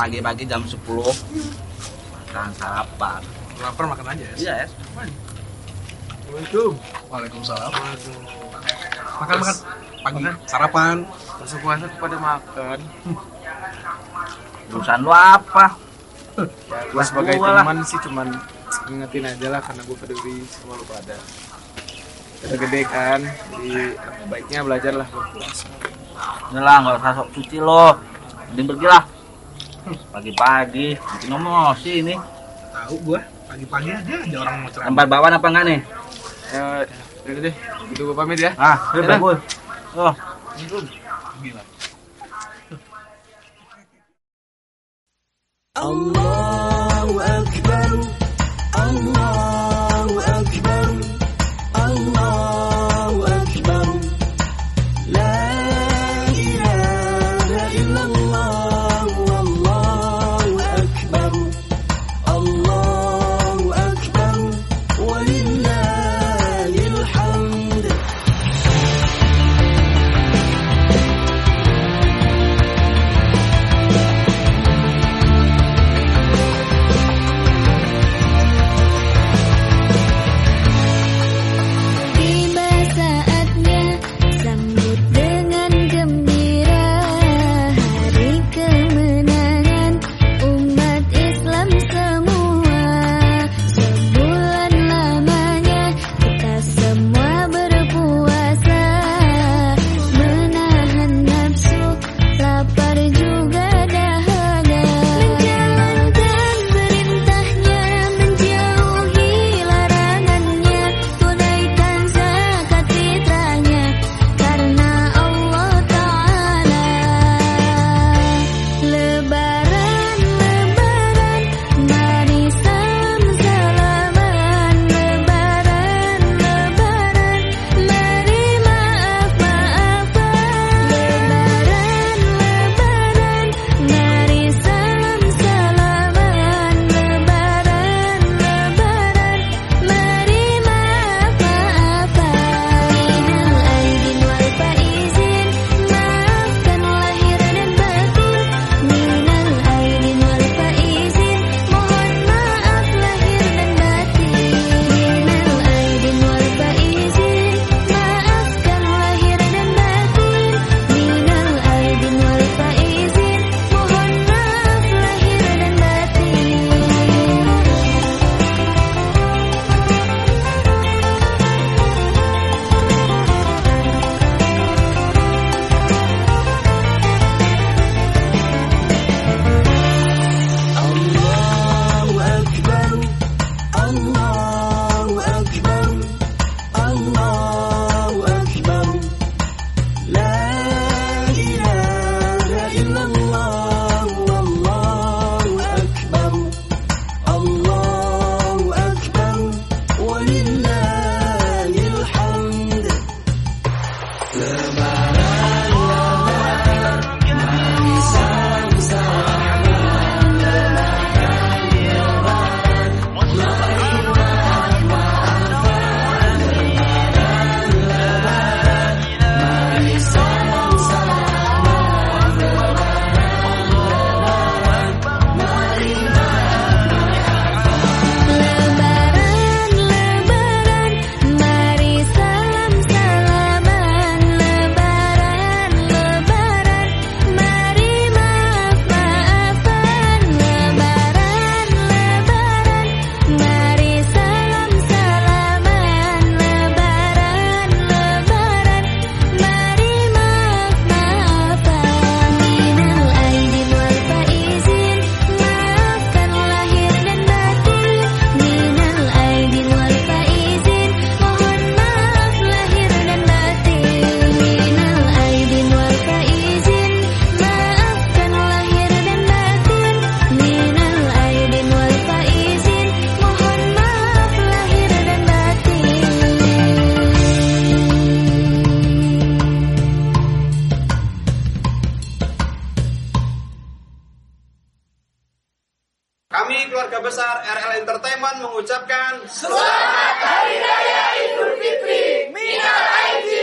pagi-pagi jam 10 makan sarapan. Lapar makan aja ya. Iya, es. Assalamualaikum. Waalaikumsalam. Makan makan. Pagi sarapan. Masa puasa pada makan. Urusan lu apa? Gue sebagai teman sih cuman ngingetin aja lah karena gue peduli sama lu pada. Udah gede kan, jadi baiknya belajar lah buat puasa. Udah lah, nggak usah sok suci lo. Mending pergi lah. Pagi-pagi bikin emosi ini. Tahu gua, pagi-pagi aja ada orang mau ceramah. Tempat bawaan apa enggak nih? Eh, deh, gitu gua pamit ya. Ah, udah gua Oh, gila. Allah Kami keluarga besar RL Entertainment mengucapkan Selamat Hari Raya Idul Fitri. Minal Aidin.